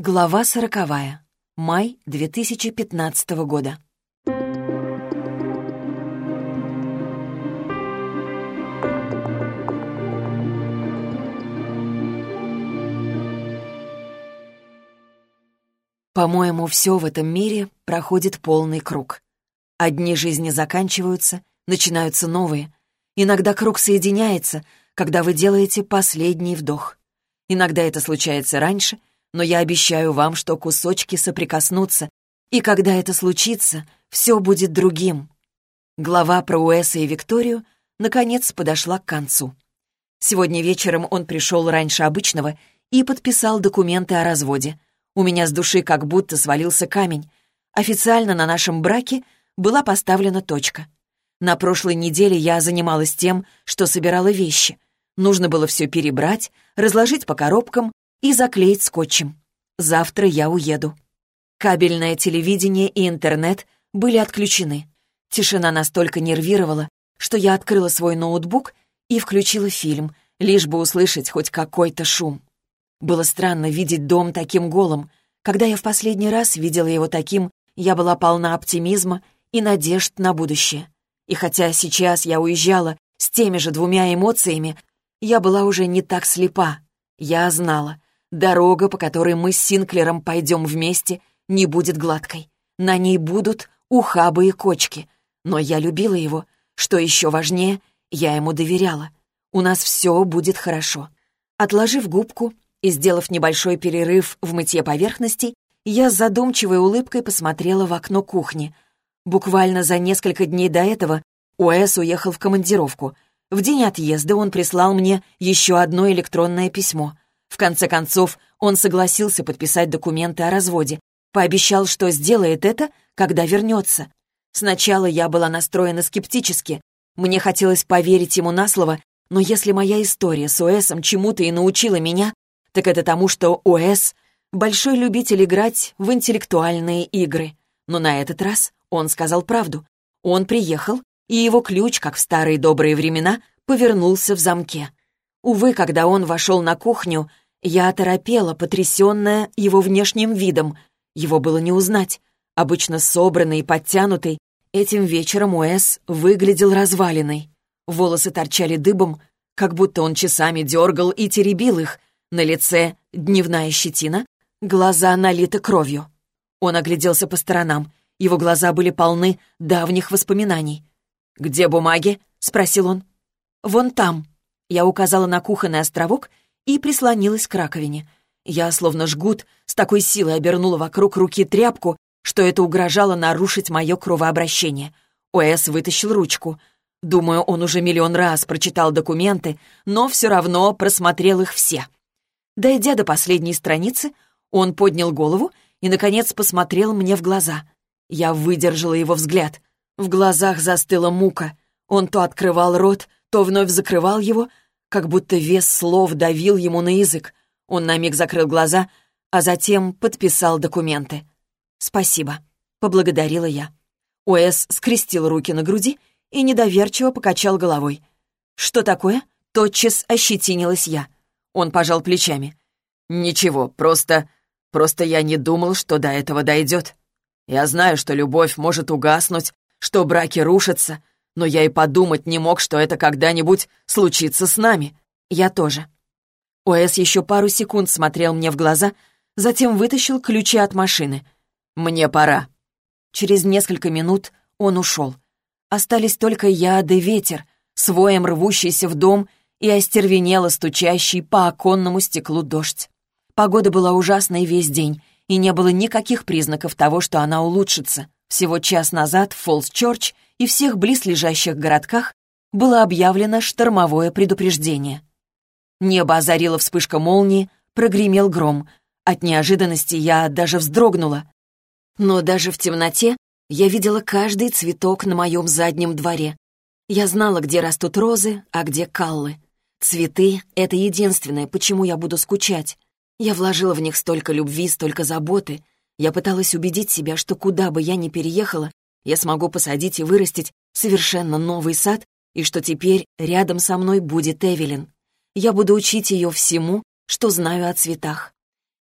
Глава сороковая. Май 2015 года. По-моему, все в этом мире проходит полный круг. Одни жизни заканчиваются, начинаются новые. Иногда круг соединяется, когда вы делаете последний вдох. Иногда это случается раньше, но я обещаю вам, что кусочки соприкоснутся, и когда это случится, все будет другим. Глава про Уэса и Викторию наконец подошла к концу. Сегодня вечером он пришел раньше обычного и подписал документы о разводе. У меня с души как будто свалился камень. Официально на нашем браке была поставлена точка. На прошлой неделе я занималась тем, что собирала вещи. Нужно было все перебрать, разложить по коробкам и заклеить скотчем. Завтра я уеду. Кабельное телевидение и интернет были отключены. Тишина настолько нервировала, что я открыла свой ноутбук и включила фильм, лишь бы услышать хоть какой-то шум. Было странно видеть дом таким голым. Когда я в последний раз видела его таким, я была полна оптимизма и надежд на будущее. И хотя сейчас я уезжала с теми же двумя эмоциями, я была уже не так слепа. Я знала, дорога, по которой мы с Синклером пойдем вместе, не будет гладкой. На ней будут ухабы и кочки. Но я любила его. Что еще важнее, я ему доверяла. У нас все будет хорошо. Отложив губку и сделав небольшой перерыв в мытье поверхностей, я с задумчивой улыбкой посмотрела в окно кухни. Буквально за несколько дней до этого Уэс уехал в командировку. В день отъезда он прислал мне еще одно электронное письмо. В конце концов, он согласился подписать документы о разводе, пообещал, что сделает это, когда вернется. Сначала я была настроена скептически. Мне хотелось поверить ему на слово, но если моя история с Уэсом чему-то и научила меня, так это тому, что Уэс — большой любитель играть в интеллектуальные игры. Но на этот раз он сказал правду. Он приехал, и его ключ, как в старые добрые времена, повернулся в замке. Увы, когда он вошел на кухню, я оторопела, потрясенная его внешним видом. Его было не узнать. Обычно собранный и подтянутый, этим вечером Уэс выглядел развалиной. Волосы торчали дыбом, как будто он часами дергал и теребил их. На лице дневная щетина, глаза налиты кровью. Он огляделся по сторонам. Его глаза были полны давних воспоминаний. «Где бумаги?» — спросил он. «Вон там». Я указала на кухонный островок и прислонилась к раковине. Я, словно жгут, с такой силой обернула вокруг руки тряпку, что это угрожало нарушить мое кровообращение. Уэс вытащил ручку. Думаю, он уже миллион раз прочитал документы, но все равно просмотрел их все. Дойдя до последней страницы, он поднял голову и, наконец, посмотрел мне в глаза. Я выдержала его взгляд. В глазах застыла мука. Он то открывал рот, то вновь закрывал его, как будто вес слов давил ему на язык. Он на миг закрыл глаза, а затем подписал документы. «Спасибо», — поблагодарила я. Уэс скрестил руки на груди и недоверчиво покачал головой. «Что такое?» — тотчас ощетинилась я. Он пожал плечами. «Ничего, просто... просто я не думал, что до этого дойдет. Я знаю, что любовь может угаснуть, что браки рушатся, но я и подумать не мог, что это когда-нибудь случится с нами. Я тоже. Уэс еще пару секунд смотрел мне в глаза, затем вытащил ключи от машины. «Мне пора». Через несколько минут он ушел. Остались только я да ветер, своем рвущийся в дом и остервенело стучащий по оконному стеклу дождь. Погода была ужасной весь день, и не было никаких признаков того, что она улучшится. Всего час назад в Фолс-Чорч и всех близлежащих городках было объявлено штормовое предупреждение. Небо озарила вспышка молнии, прогремел гром. От неожиданности я даже вздрогнула. Но даже в темноте я видела каждый цветок на моем заднем дворе. Я знала, где растут розы, а где каллы. Цветы — это единственное, почему я буду скучать. Я вложила в них столько любви, столько заботы. Я пыталась убедить себя, что куда бы я ни переехала, я смогу посадить и вырастить совершенно новый сад, и что теперь рядом со мной будет Эвелин. Я буду учить ее всему, что знаю о цветах.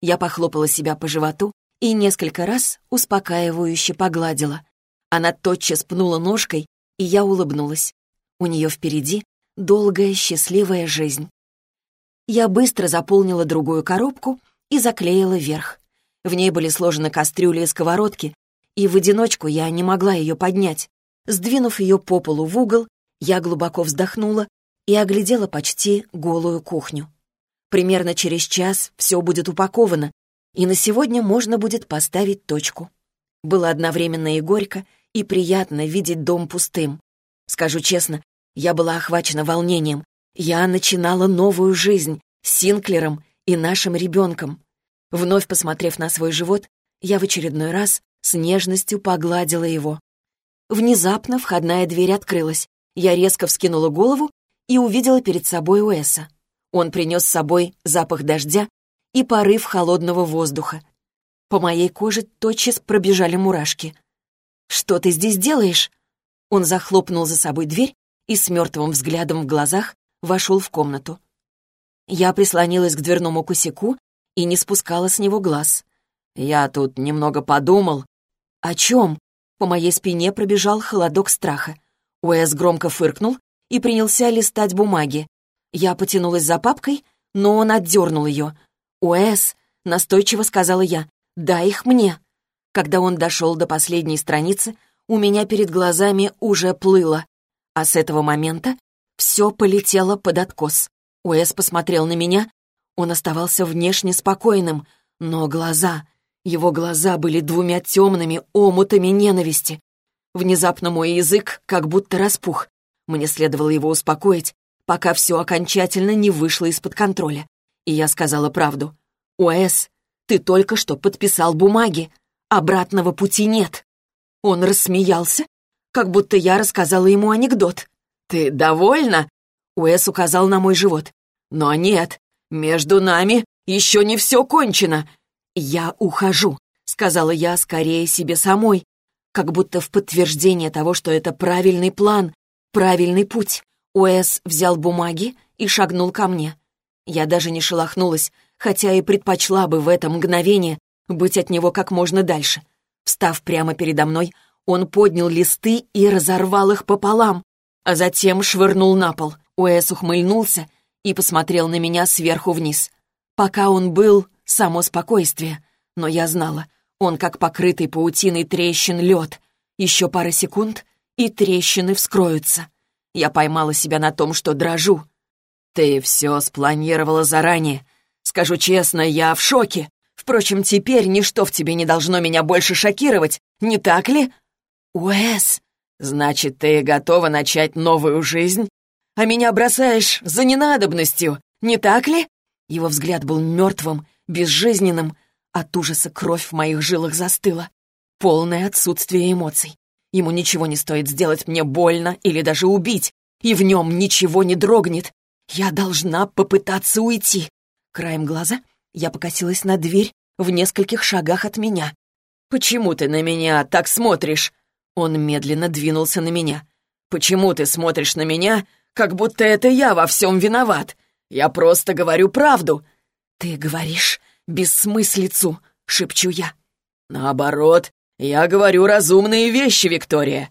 Я похлопала себя по животу и несколько раз успокаивающе погладила. Она тотчас пнула ножкой, и я улыбнулась. У нее впереди долгая счастливая жизнь. Я быстро заполнила другую коробку и заклеила верх. В ней были сложены кастрюли и сковородки, и в одиночку я не могла ее поднять. Сдвинув ее по полу в угол, я глубоко вздохнула и оглядела почти голую кухню. Примерно через час все будет упаковано, и на сегодня можно будет поставить точку. Было одновременно и горько, и приятно видеть дом пустым. Скажу честно, я была охвачена волнением. Я начинала новую жизнь с Синклером и нашим ребенком. Вновь посмотрев на свой живот, я в очередной раз с нежностью погладила его. Внезапно входная дверь открылась. Я резко вскинула голову и увидела перед собой Уэса. Он принес с собой запах дождя и порыв холодного воздуха. По моей коже тотчас пробежали мурашки. «Что ты здесь делаешь?» Он захлопнул за собой дверь и с мертвым взглядом в глазах вошел в комнату. Я прислонилась к дверному косяку и не спускала с него глаз. «Я тут немного подумал». «О чем?» По моей спине пробежал холодок страха. Уэс громко фыркнул и принялся листать бумаги. Я потянулась за папкой, но он отдернул ее. «Уэс», — настойчиво сказала я, — «дай их мне». Когда он дошел до последней страницы, у меня перед глазами уже плыло. А с этого момента все полетело под откос. Уэс посмотрел на меня. Он оставался внешне спокойным, но глаза... Его глаза были двумя темными омутами ненависти. Внезапно мой язык как будто распух. Мне следовало его успокоить, пока все окончательно не вышло из-под контроля. И я сказала правду. «Уэс, ты только что подписал бумаги. Обратного пути нет». Он рассмеялся, как будто я рассказала ему анекдот. «Ты довольна?» Уэс указал на мой живот. «Но нет, между нами еще не все кончено. «Я ухожу», — сказала я скорее себе самой, как будто в подтверждение того, что это правильный план, правильный путь. Уэс взял бумаги и шагнул ко мне. Я даже не шелохнулась, хотя и предпочла бы в это мгновение быть от него как можно дальше. Встав прямо передо мной, он поднял листы и разорвал их пополам, а затем швырнул на пол. Уэс ухмыльнулся и посмотрел на меня сверху вниз. Пока он был само спокойствие. Но я знала, он как покрытый паутиной трещин лед. Еще пара секунд, и трещины вскроются. Я поймала себя на том, что дрожу. «Ты все спланировала заранее. Скажу честно, я в шоке. Впрочем, теперь ничто в тебе не должно меня больше шокировать, не так ли?» «Уэс, значит, ты готова начать новую жизнь? А меня бросаешь за ненадобностью, не так ли?» Его взгляд был мертвым безжизненным. От ужаса кровь в моих жилах застыла. Полное отсутствие эмоций. Ему ничего не стоит сделать мне больно или даже убить, и в нем ничего не дрогнет. Я должна попытаться уйти. Краем глаза я покосилась на дверь в нескольких шагах от меня. «Почему ты на меня так смотришь?» Он медленно двинулся на меня. «Почему ты смотришь на меня, как будто это я во всем виноват? Я просто говорю правду. «Ты говоришь бессмыслицу», — шепчу я. «Наоборот, я говорю разумные вещи, Виктория».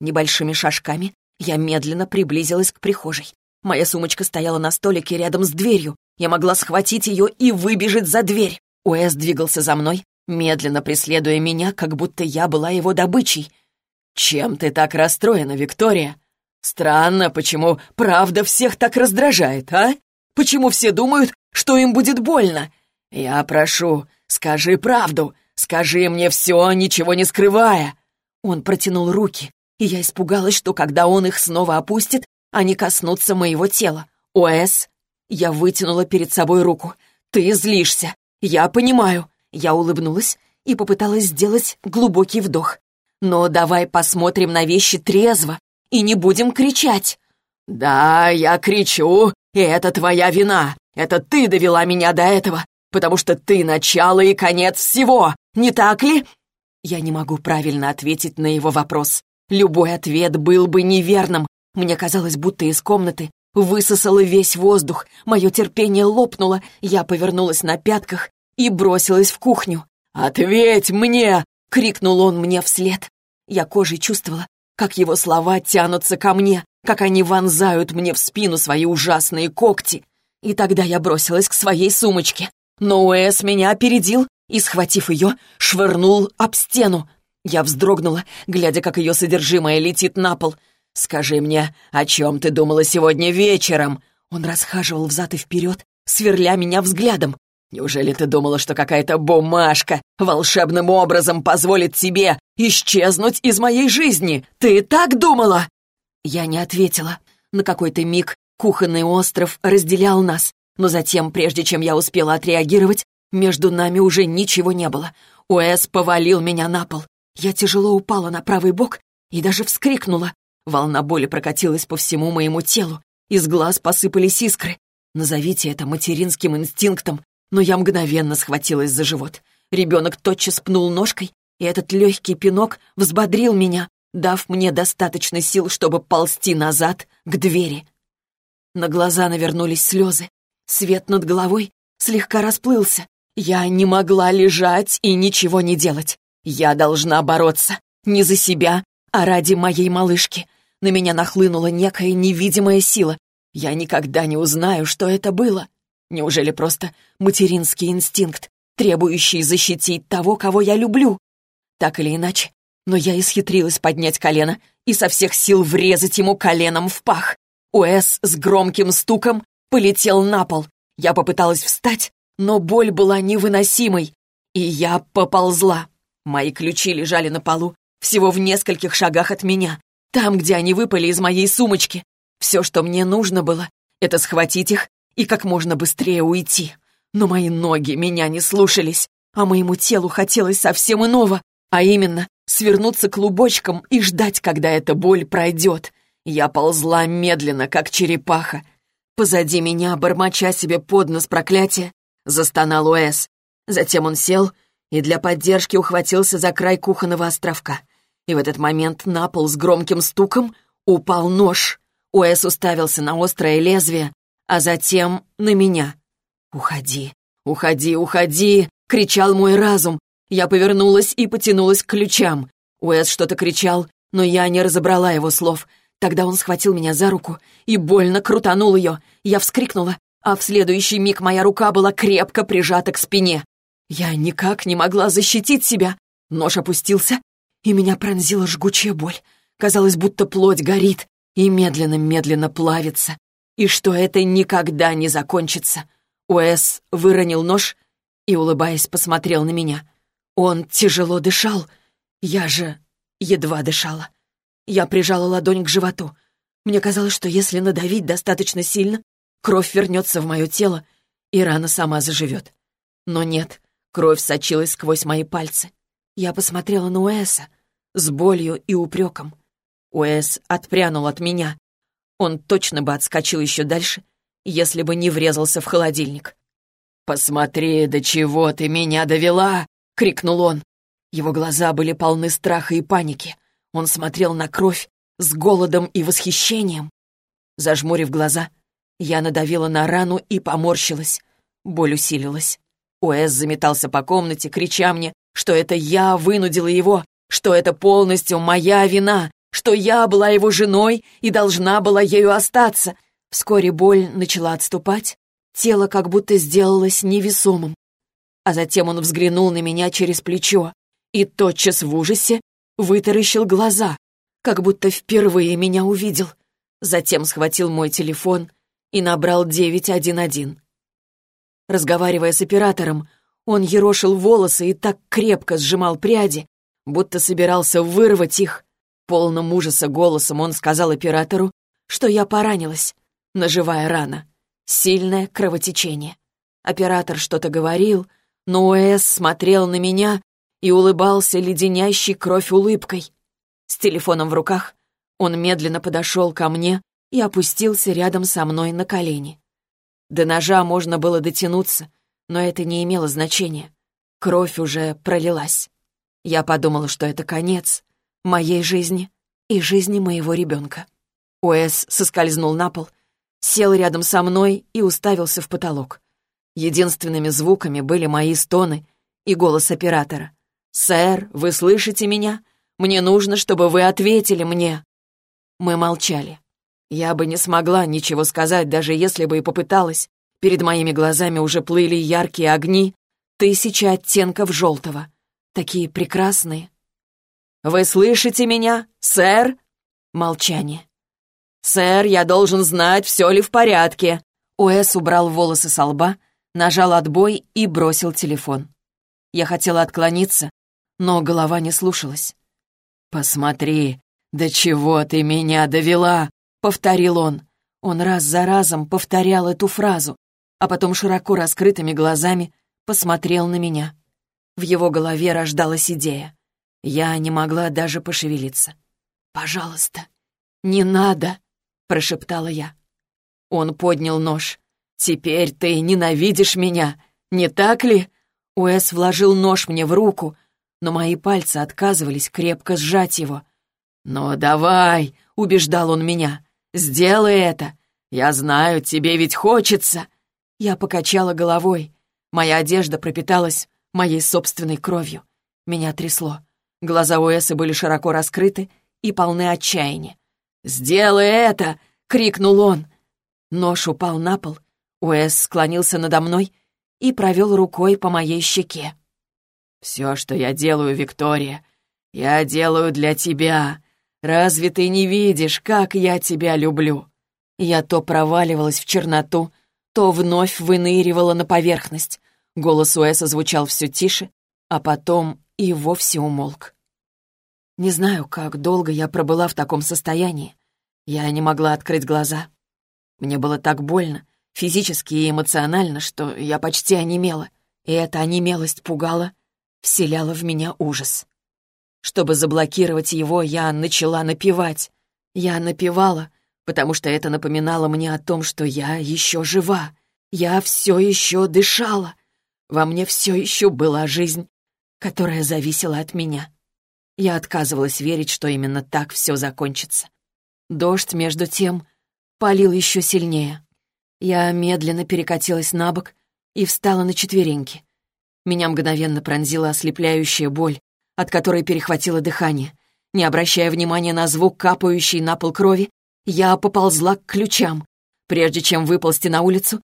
Небольшими шажками я медленно приблизилась к прихожей. Моя сумочка стояла на столике рядом с дверью. Я могла схватить ее и выбежать за дверь. Уэс двигался за мной, медленно преследуя меня, как будто я была его добычей. «Чем ты так расстроена, Виктория? Странно, почему правда всех так раздражает, а? Почему все думают, что им будет больно. Я прошу, скажи правду, скажи мне все, ничего не скрывая». Он протянул руки, и я испугалась, что когда он их снова опустит, они коснутся моего тела. «Уэс?» Я вытянула перед собой руку. «Ты злишься. Я понимаю». Я улыбнулась и попыталась сделать глубокий вдох. «Но давай посмотрим на вещи трезво и не будем кричать». «Да, я кричу, и это твоя вина. Это ты довела меня до этого, потому что ты начало и конец всего, не так ли?» Я не могу правильно ответить на его вопрос. Любой ответ был бы неверным. Мне казалось, будто из комнаты высосало весь воздух. Мое терпение лопнуло, я повернулась на пятках и бросилась в кухню. «Ответь мне!» — крикнул он мне вслед. Я кожей чувствовала, как его слова тянутся ко мне, как они вонзают мне в спину свои ужасные когти. И тогда я бросилась к своей сумочке. Но Уэс меня опередил и, схватив ее, швырнул об стену. Я вздрогнула, глядя, как ее содержимое летит на пол. «Скажи мне, о чем ты думала сегодня вечером?» Он расхаживал взад и вперед, сверля меня взглядом. «Неужели ты думала, что какая-то бумажка волшебным образом позволит тебе исчезнуть из моей жизни? Ты так думала?» Я не ответила. На какой-то миг кухонный остров разделял нас, но затем, прежде чем я успела отреагировать, между нами уже ничего не было. Уэс повалил меня на пол. Я тяжело упала на правый бок и даже вскрикнула. Волна боли прокатилась по всему моему телу. Из глаз посыпались искры. Назовите это материнским инстинктом, но я мгновенно схватилась за живот. Ребенок тотчас пнул ножкой, и этот легкий пинок взбодрил меня, дав мне достаточно сил, чтобы ползти назад к двери. На глаза навернулись слезы. Свет над головой слегка расплылся. Я не могла лежать и ничего не делать. Я должна бороться. Не за себя, а ради моей малышки. На меня нахлынула некая невидимая сила. Я никогда не узнаю, что это было. Неужели просто материнский инстинкт, требующий защитить того, кого я люблю? Так или иначе, но я исхитрилась поднять колено и со всех сил врезать ему коленом в пах. Уэс с громким стуком полетел на пол. Я попыталась встать, но боль была невыносимой, и я поползла. Мои ключи лежали на полу, всего в нескольких шагах от меня, там, где они выпали из моей сумочки. Все, что мне нужно было, это схватить их и как можно быстрее уйти. Но мои ноги меня не слушались, а моему телу хотелось совсем иного, а именно свернуться клубочком и ждать, когда эта боль пройдет. Я ползла медленно, как черепаха. Позади меня, бормоча себе под нос проклятия, застонал Уэс. Затем он сел и для поддержки ухватился за край кухонного островка. И в этот момент на пол с громким стуком упал нож. Уэс уставился на острое лезвие, а затем на меня. «Уходи, уходи, уходи!» — кричал мой разум. Я повернулась и потянулась к ключам. Уэс что-то кричал, но я не разобрала его слов. Тогда он схватил меня за руку и больно крутанул ее. Я вскрикнула, а в следующий миг моя рука была крепко прижата к спине. Я никак не могла защитить себя. Нож опустился, и меня пронзила жгучая боль. Казалось, будто плоть горит и медленно-медленно плавится, и что это никогда не закончится. Уэс выронил нож и, улыбаясь, посмотрел на меня. Он тяжело дышал. Я же едва дышала. Я прижала ладонь к животу. Мне казалось, что если надавить достаточно сильно, кровь вернется в мое тело, и рана сама заживет. Но нет, Кровь сочилась сквозь мои пальцы. Я посмотрела на Уэса с болью и упреком. Уэс отпрянул от меня. Он точно бы отскочил еще дальше, если бы не врезался в холодильник. «Посмотри, до чего ты меня довела!» — крикнул он. Его глаза были полны страха и паники. Он смотрел на кровь с голодом и восхищением. Зажмурив глаза, я надавила на рану и поморщилась. Боль усилилась. Уэс заметался по комнате, крича мне, что это я вынудила его, что это полностью моя вина, что я была его женой и должна была ею остаться. Вскоре боль начала отступать, тело как будто сделалось невесомым. А затем он взглянул на меня через плечо и тотчас в ужасе вытаращил глаза, как будто впервые меня увидел. Затем схватил мой телефон и набрал 911. Разговаривая с оператором, он ерошил волосы и так крепко сжимал пряди, будто собирался вырвать их. Полным ужаса голосом он сказал оператору, что я поранилась. Ножевая рана. Сильное кровотечение. Оператор что-то говорил, но Уэс смотрел на меня и улыбался леденящей кровь улыбкой. С телефоном в руках он медленно подошел ко мне и опустился рядом со мной на колени. До ножа можно было дотянуться, но это не имело значения. Кровь уже пролилась. Я подумала, что это конец моей жизни и жизни моего ребенка. Уэс соскользнул на пол, сел рядом со мной и уставился в потолок. Единственными звуками были мои стоны и голос оператора. «Сэр, вы слышите меня? Мне нужно, чтобы вы ответили мне». Мы молчали. Я бы не смогла ничего сказать, даже если бы и попыталась. Перед моими глазами уже плыли яркие огни, тысячи оттенков желтого. Такие прекрасные. «Вы слышите меня, сэр?» Молчание. «Сэр, я должен знать, все ли в порядке». Уэс убрал волосы со лба, нажал отбой и бросил телефон. Я хотела отклониться, но голова не слушалась. «Посмотри, до чего ты меня довела!» — повторил он. Он раз за разом повторял эту фразу, а потом широко раскрытыми глазами посмотрел на меня. В его голове рождалась идея. Я не могла даже пошевелиться. «Пожалуйста, не надо!» — прошептала я. Он поднял нож. «Теперь ты ненавидишь меня, не так ли?» Уэс вложил нож мне в руку, но мои пальцы отказывались крепко сжать его. «Ну давай!» — убеждал он меня. «Сделай это! Я знаю, тебе ведь хочется!» Я покачала головой. Моя одежда пропиталась моей собственной кровью. Меня трясло. Глаза Уэса были широко раскрыты и полны отчаяния. «Сделай это!» — крикнул он. Нож упал на пол. Уэс склонился надо мной и провел рукой по моей щеке. «Все, что я делаю, Виктория, я делаю для тебя. Разве ты не видишь, как я тебя люблю?» Я то проваливалась в черноту, то вновь выныривала на поверхность. Голос Уэса звучал все тише, а потом и вовсе умолк. Не знаю, как долго я пробыла в таком состоянии. Я не могла открыть глаза. Мне было так больно, физически и эмоционально, что я почти онемела. И эта онемелость пугала, вселяла в меня ужас. Чтобы заблокировать его, я начала напевать. Я напевала, потому что это напоминало мне о том, что я еще жива. Я все еще дышала. Во мне все еще была жизнь, которая зависела от меня. Я отказывалась верить, что именно так все закончится. Дождь, между тем, полил еще сильнее. Я медленно перекатилась на бок и встала на четвереньки. Меня мгновенно пронзила ослепляющая боль, от которой перехватило дыхание. Не обращая внимания на звук капающей на пол крови, я поползла к ключам. Прежде чем выползти на улицу,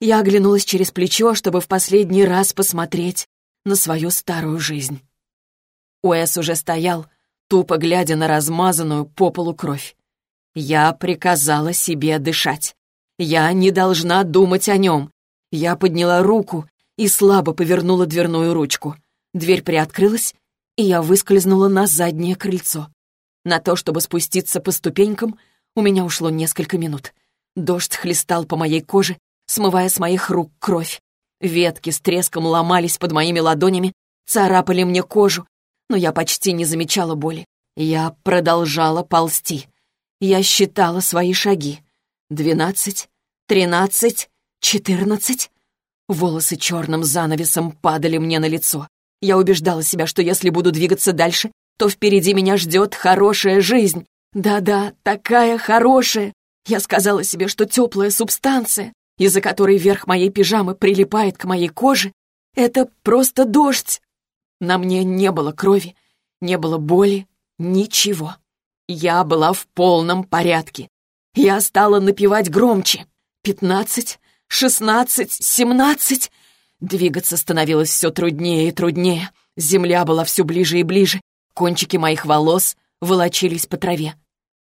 я оглянулась через плечо, чтобы в последний раз посмотреть на свою старую жизнь. Уэс уже стоял, тупо глядя на размазанную по полу кровь. Я приказала себе дышать. Я не должна думать о нем. Я подняла руку и слабо повернула дверную ручку. Дверь приоткрылась, и я выскользнула на заднее крыльцо. На то, чтобы спуститься по ступенькам, у меня ушло несколько минут. Дождь хлестал по моей коже, смывая с моих рук кровь. Ветки с треском ломались под моими ладонями, царапали мне кожу, но я почти не замечала боли. Я продолжала ползти. Я считала свои шаги. Двенадцать, тринадцать, четырнадцать. Волосы черным занавесом падали мне на лицо. Я убеждала себя, что если буду двигаться дальше, то впереди меня ждет хорошая жизнь. Да-да, такая хорошая. Я сказала себе, что теплая субстанция, из-за которой верх моей пижамы прилипает к моей коже, это просто дождь. На мне не было крови, не было боли, ничего. Я была в полном порядке. Я стала напевать громче. Пятнадцать, шестнадцать, семнадцать. Двигаться становилось все труднее и труднее. Земля была все ближе и ближе. Кончики моих волос волочились по траве.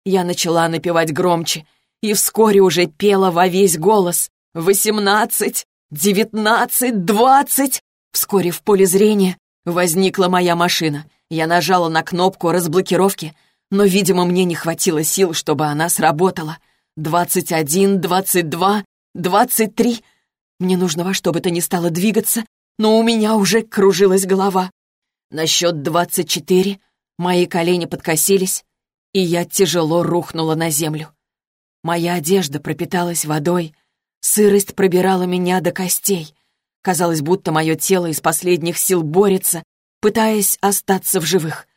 Я начала напевать громче и вскоре уже пела во весь голос. «Восемнадцать! Девятнадцать! Двадцать!» Вскоре в поле зрения возникла моя машина. Я нажала на кнопку разблокировки, но, видимо, мне не хватило сил, чтобы она сработала. «Двадцать один, двадцать два, двадцать три...» Мне нужно во что бы то ни стало двигаться, но у меня уже кружилась голова. На счет двадцать четыре мои колени подкосились, и я тяжело рухнула на землю. Моя одежда пропиталась водой, сырость пробирала меня до костей. Казалось, будто мое тело из последних сил борется, пытаясь остаться в живых.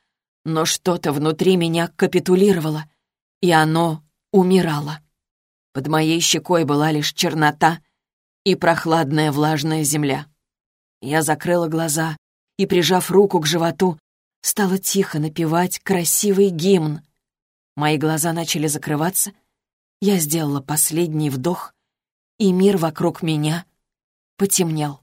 Но что-то внутри меня капитулировало, и оно умирало. Под моей щекой была лишь чернота и прохладная влажная земля. Я закрыла глаза и, прижав руку к животу, стала тихо напевать красивый гимн. Мои глаза начали закрываться, я сделала последний вдох, и мир вокруг меня потемнел.